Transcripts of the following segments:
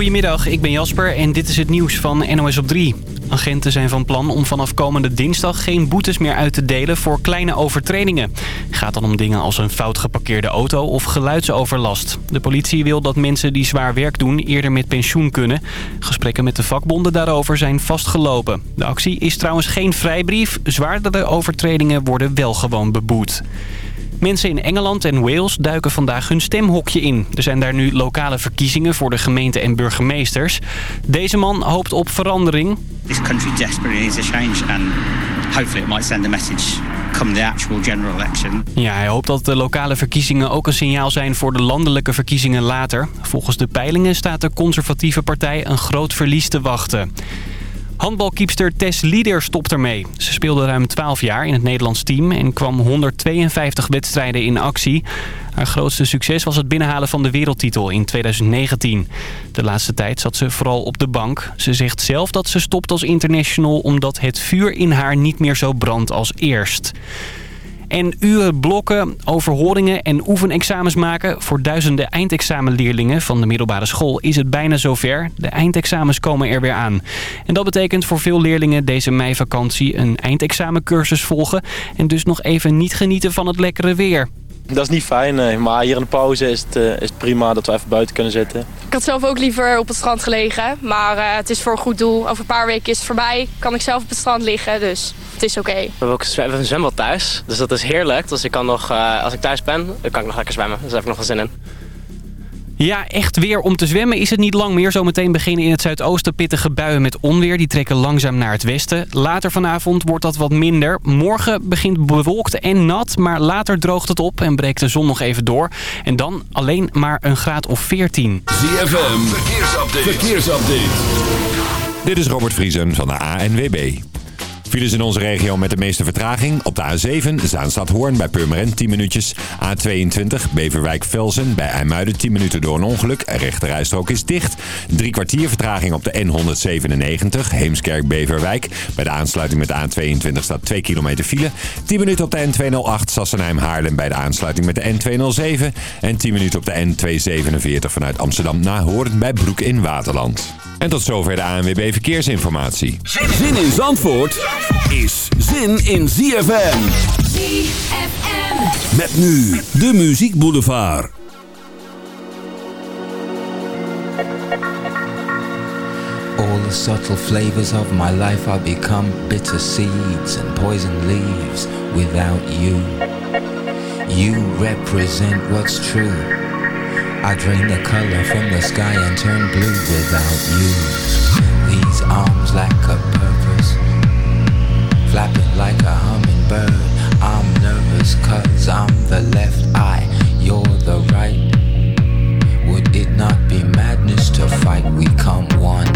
Goedemiddag, ik ben Jasper en dit is het nieuws van NOS op 3. Agenten zijn van plan om vanaf komende dinsdag geen boetes meer uit te delen voor kleine overtredingen. Gaat dan om dingen als een fout geparkeerde auto of geluidsoverlast. De politie wil dat mensen die zwaar werk doen eerder met pensioen kunnen. Gesprekken met de vakbonden daarover zijn vastgelopen. De actie is trouwens geen vrijbrief. Zwaardere overtredingen worden wel gewoon beboet. Mensen in Engeland en Wales duiken vandaag hun stemhokje in. Er zijn daar nu lokale verkiezingen voor de gemeente en burgemeesters. Deze man hoopt op verandering. This country desperately needs a change and hopefully it might send a message come the actual general election. Ja, hij hoopt dat de lokale verkiezingen ook een signaal zijn voor de landelijke verkiezingen later. Volgens de peilingen staat de conservatieve partij een groot verlies te wachten. Handbalkiepster Tess Lieder stopt ermee. Ze speelde ruim 12 jaar in het Nederlands team en kwam 152 wedstrijden in actie. Haar grootste succes was het binnenhalen van de wereldtitel in 2019. De laatste tijd zat ze vooral op de bank. Ze zegt zelf dat ze stopt als international omdat het vuur in haar niet meer zo brandt als eerst. En uren blokken, overhoringen en oefenexamens maken... voor duizenden eindexamenleerlingen van de middelbare school is het bijna zover. De eindexamens komen er weer aan. En dat betekent voor veel leerlingen deze meivakantie een eindexamencursus volgen... en dus nog even niet genieten van het lekkere weer. Dat is niet fijn, nee. maar hier in de pauze is het, uh, is het prima dat we even buiten kunnen zitten. Ik had zelf ook liever op het strand gelegen, maar uh, het is voor een goed doel. Over een paar weken is het voorbij, kan ik zelf op het strand liggen, dus het is oké. Okay. We hebben ook we een zwembad thuis, dus dat is heerlijk. Dus ik kan nog, uh, als ik thuis ben, dan kan ik nog lekker zwemmen. Dus daar heb ik nog wel zin in. Ja, echt weer om te zwemmen is het niet lang meer. Zometeen beginnen in het zuidoosten pittige buien met onweer. Die trekken langzaam naar het westen. Later vanavond wordt dat wat minder. Morgen begint bewolkt en nat, maar later droogt het op en breekt de zon nog even door. En dan alleen maar een graad of 14. ZFM, verkeersupdate. verkeersupdate. Dit is Robert Vriesen van de ANWB. Files in onze regio met de meeste vertraging. Op de A7 Zaanstad-Hoorn bij Purmerend 10 minuutjes. A22 Beverwijk-Velzen bij IJmuiden 10 minuten door een ongeluk. Rechterrijstrook is dicht. Drie kwartier vertraging op de N197 Heemskerk-Beverwijk. Bij de aansluiting met de A22 staat 2 kilometer file. 10 minuten op de N208 Sassenheim-Haarlem bij de aansluiting met de N207. En 10 minuten op de N247 vanuit Amsterdam naar Hoorn bij Broek in Waterland. En tot zover de ANWB Verkeersinformatie. Zin in Zandvoort is zin in ZFM. ZFM. Met nu de Muziek Boulevard. All the subtle flavors of my life are become bitter seeds and poison leaves without you. You represent what's true. I drain the color from the sky and turn blue without you. These arms lack a purpose, flapping like a hummingbird. I'm nervous cause I'm the left eye, you're the right. Would it not be madness to fight? We come one.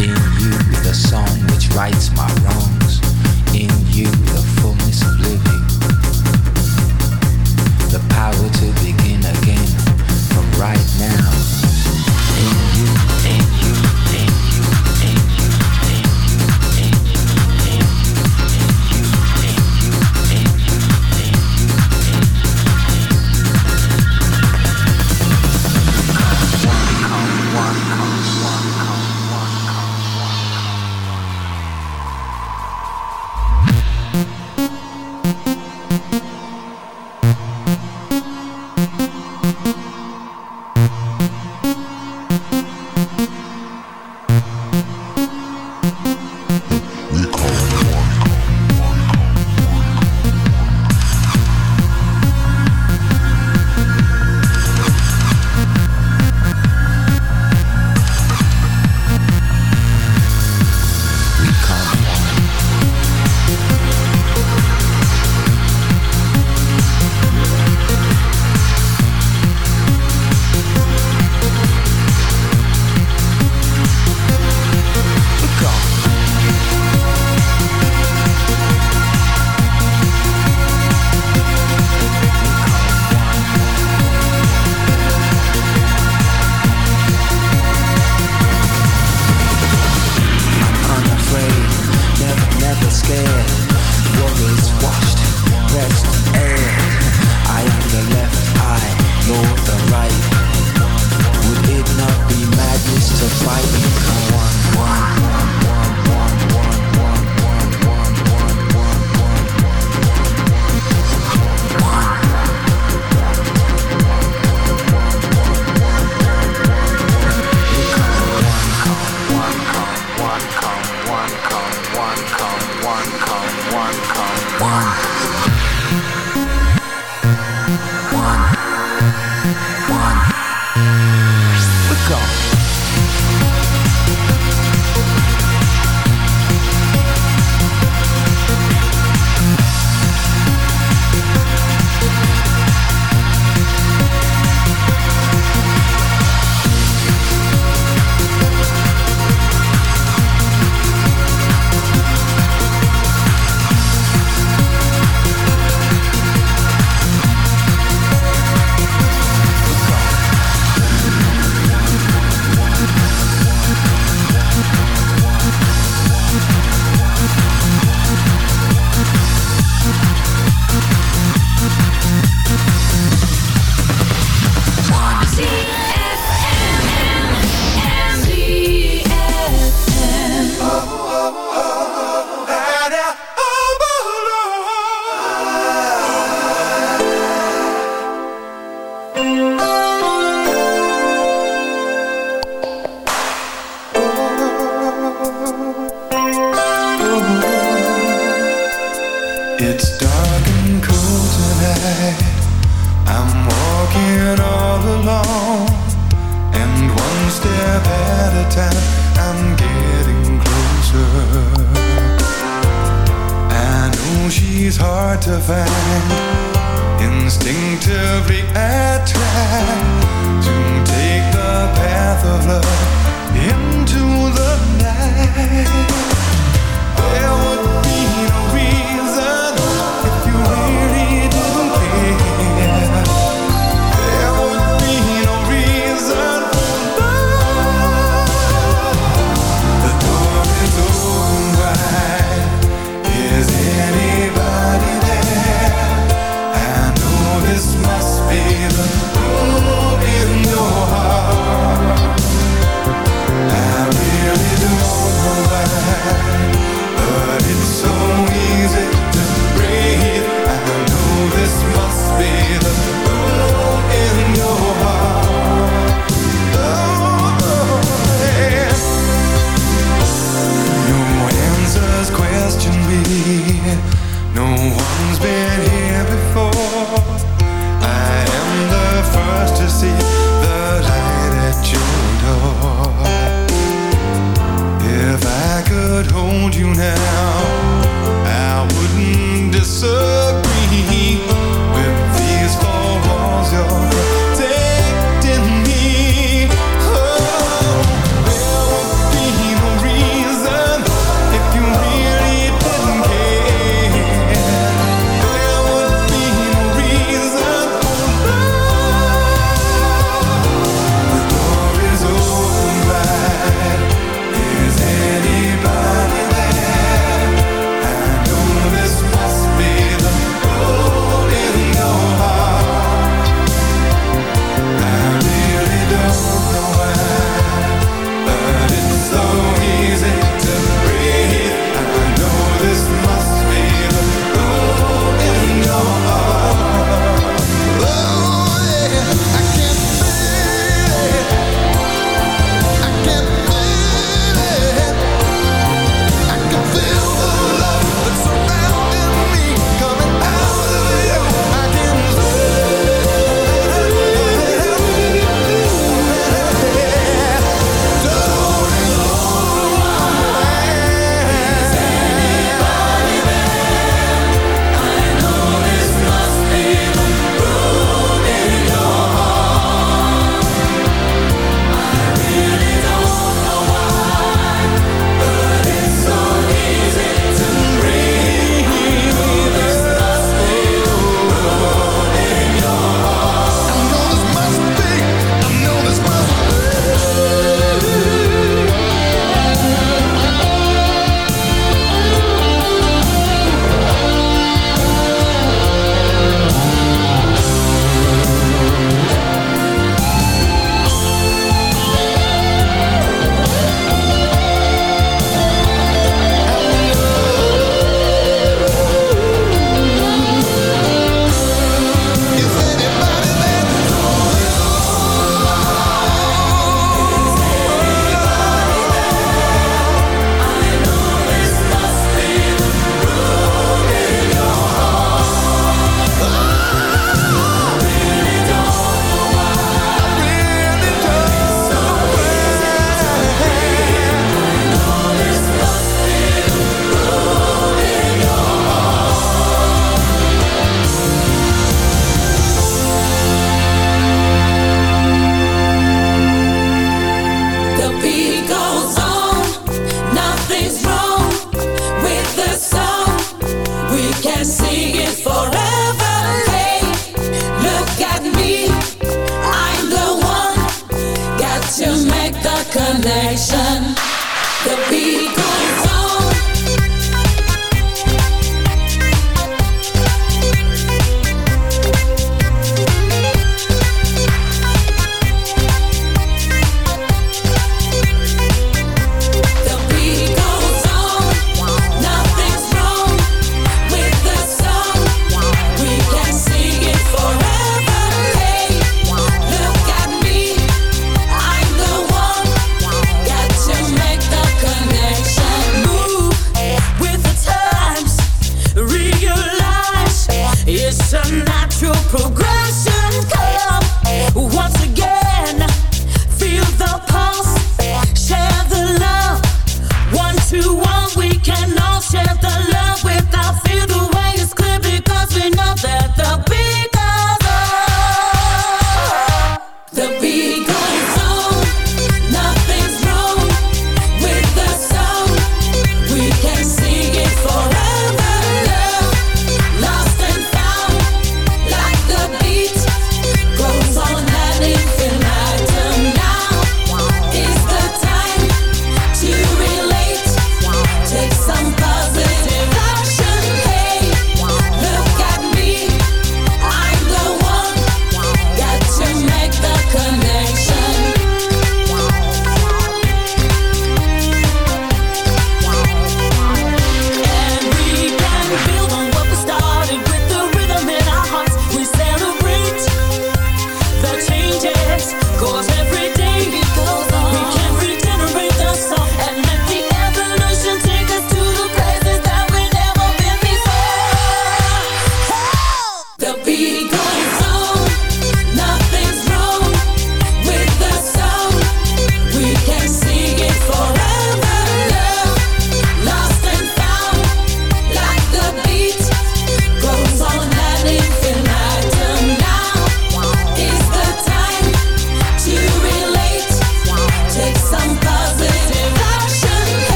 In you, the song which rights my power to begin again from right now.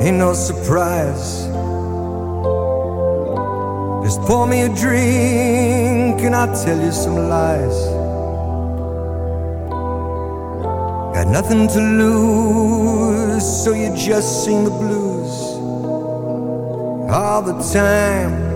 Ain't no surprise. Just pour me a drink and I'll tell you some lies. Got nothing to lose, so you just sing the blues all the time.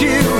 You.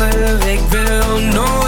I weg wil nooit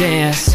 Dance.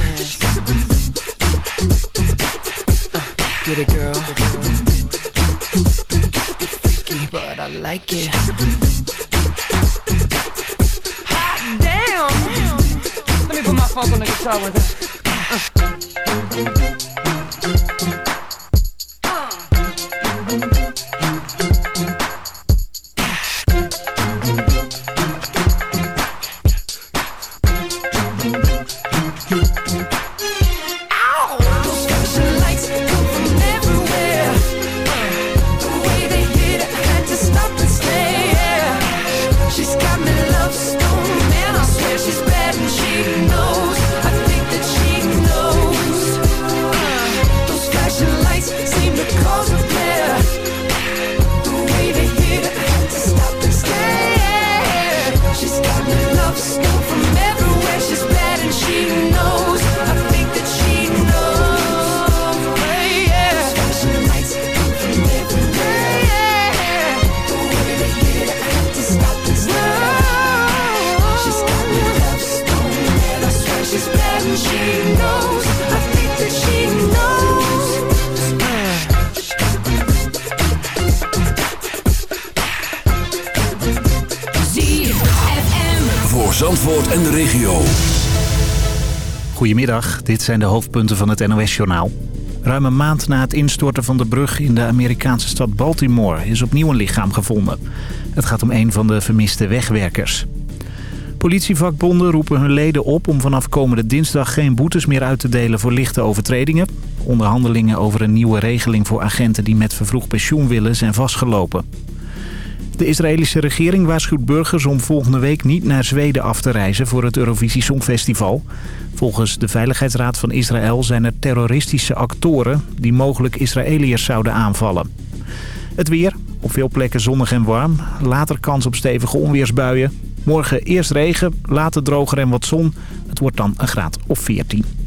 Zandvoort en de regio. Goedemiddag, dit zijn de hoofdpunten van het NOS-journaal. Ruim een maand na het instorten van de brug in de Amerikaanse stad Baltimore... is opnieuw een lichaam gevonden. Het gaat om een van de vermiste wegwerkers. Politievakbonden roepen hun leden op om vanaf komende dinsdag geen boetes meer uit te delen voor lichte overtredingen. Onderhandelingen over een nieuwe regeling voor agenten die met vervroegd pensioen willen zijn vastgelopen. De Israëlische regering waarschuwt burgers om volgende week niet naar Zweden af te reizen voor het Eurovisie Songfestival. Volgens de Veiligheidsraad van Israël zijn er terroristische actoren die mogelijk Israëliërs zouden aanvallen. Het weer, op veel plekken zonnig en warm. Later kans op stevige onweersbuien. Morgen eerst regen, later droger en wat zon. Het wordt dan een graad of 14.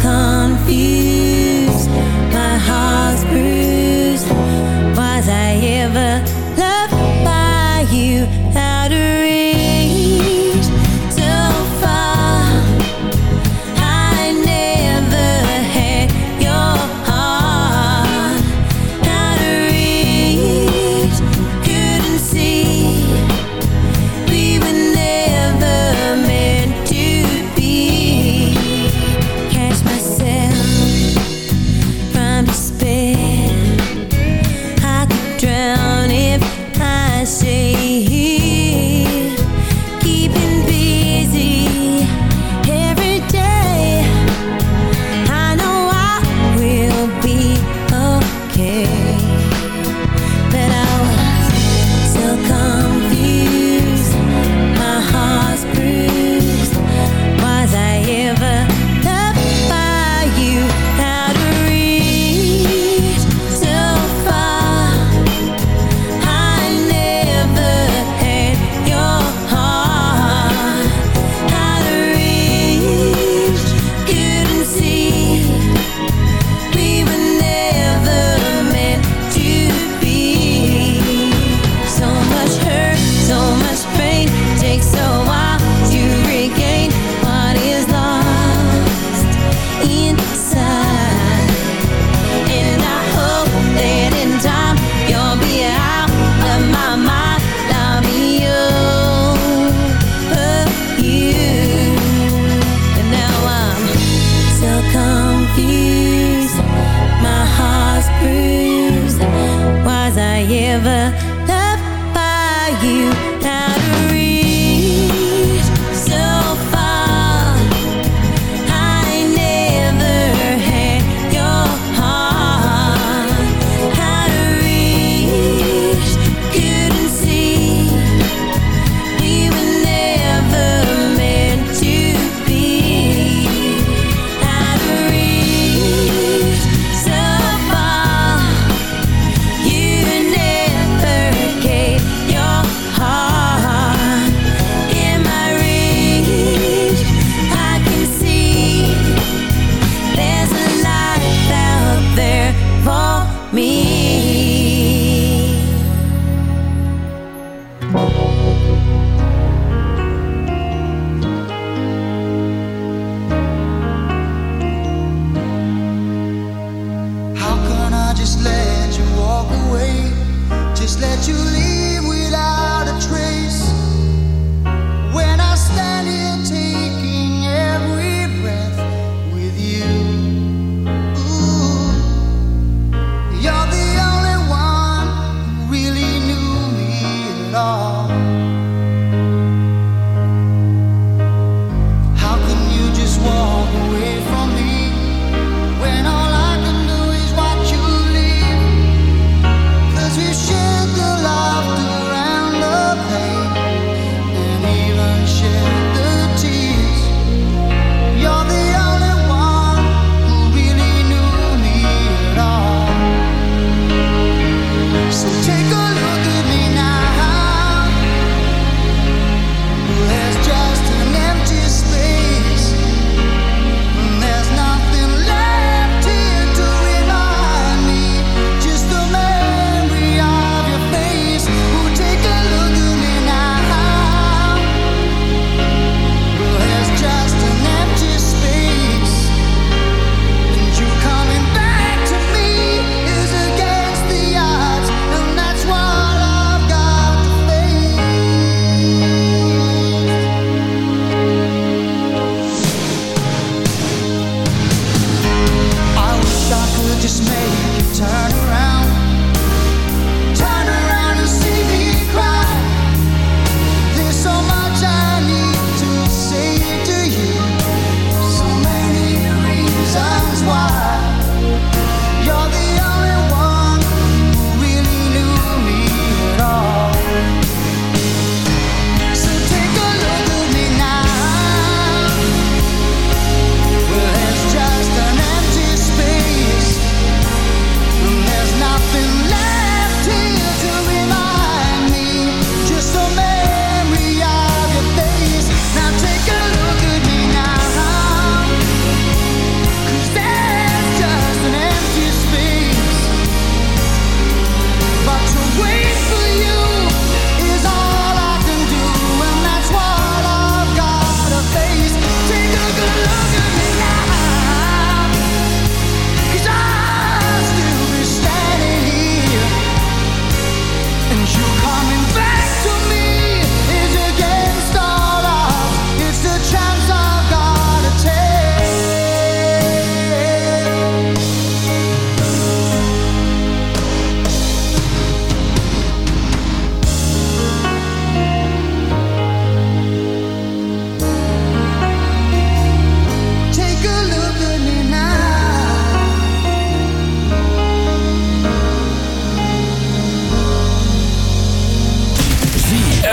Confused, my heart's you?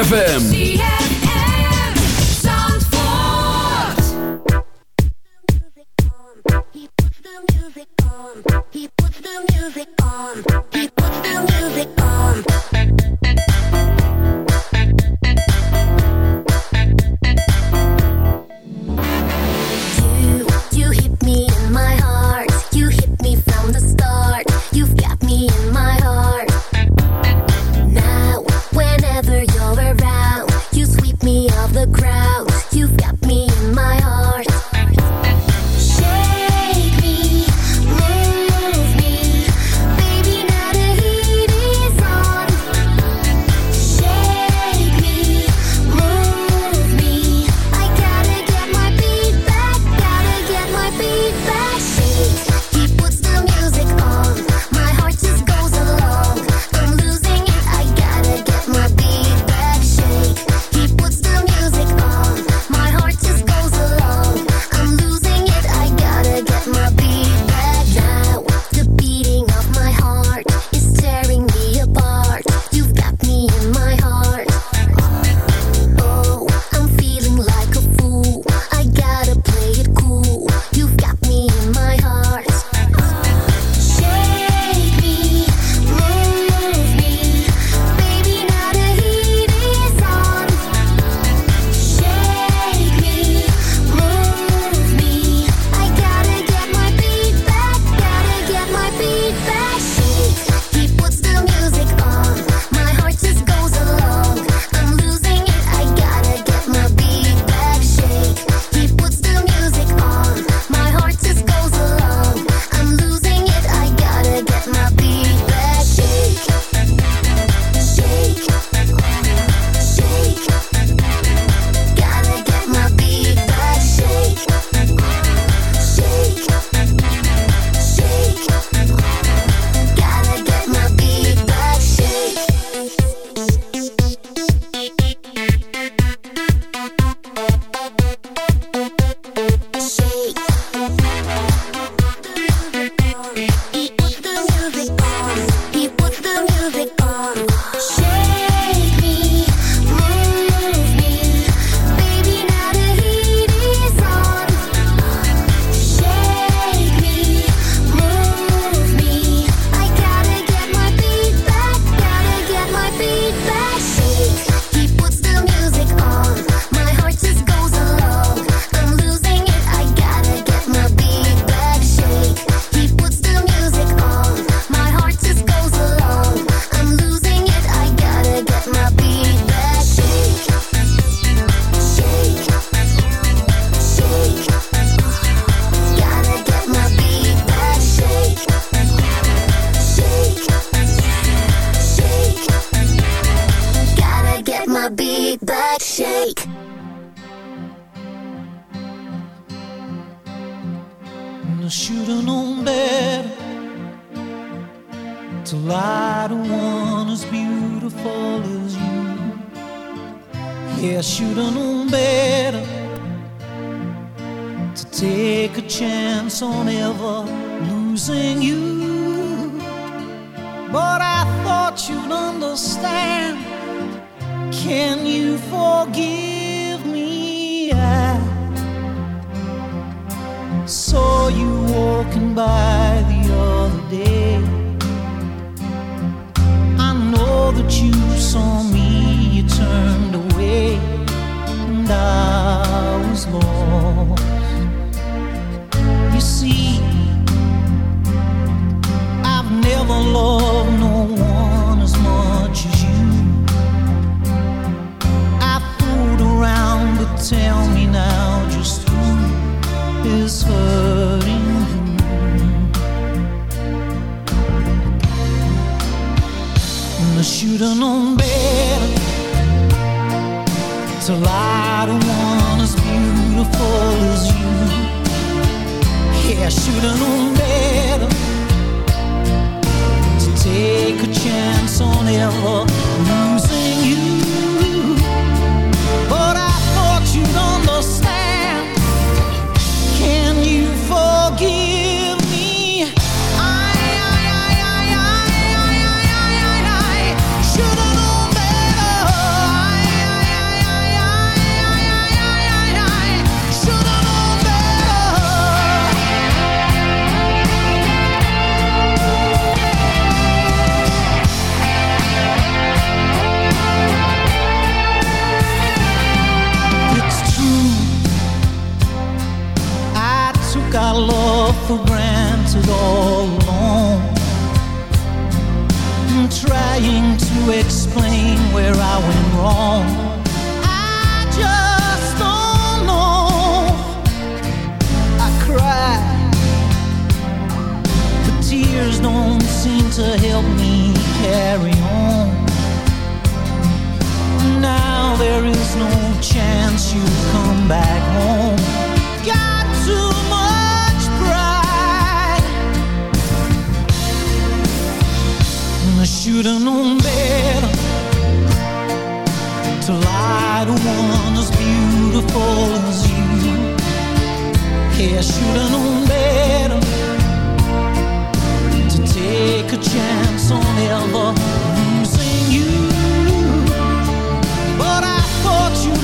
ZFM. Yeah, I should've known better to take a chance on ever losing you. But I thought you'd understand. Can you forgive me? I saw you walking by the other day. I know that you saw. For granted all along. Trying to explain where I went wrong. I just don't know. I cry, but tears don't seem to help me carry on. Now there is no chance you come back home. Should've known better to lie to one as beautiful as you. Yeah, should've known better to take a chance on ever losing you. But I thought you'd